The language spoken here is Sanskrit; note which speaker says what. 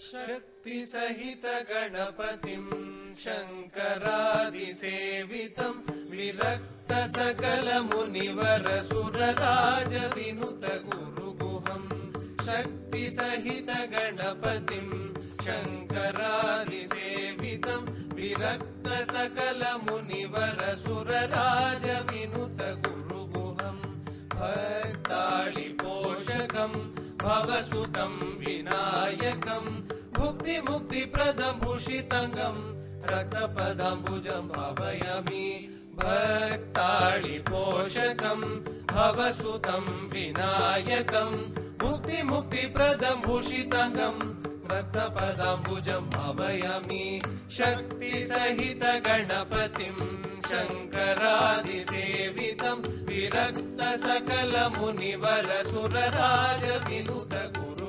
Speaker 1: शक्तिसहित गणपतिम् शङ्करादिसेवितम् विरक्त सकल मुनिवर सुरराज गुरुगुहम् शक्तिसहित गणपतिम् शङ्करादिसेवितम् विरक्त सकल गुरुगुहम् भक्ताळि भवसुतम् विनायकम् भुक्तिमुक्तिप्रदम् भूषितङ्गम् रक्तपदम्बुजम् भावयामि। भक्ताळि पोषकम् भवसुतम् विनायकम् मुक्तिमुक्तिप्रदम् भूषितङ्गम् रक्तपदाम्बुजम् भावयामि। शक्तिसहित गणपतिम् शङ्करादिसेवितम् विरक्त सकल मुनिवर सुरराज विनुत गुरुगुहम्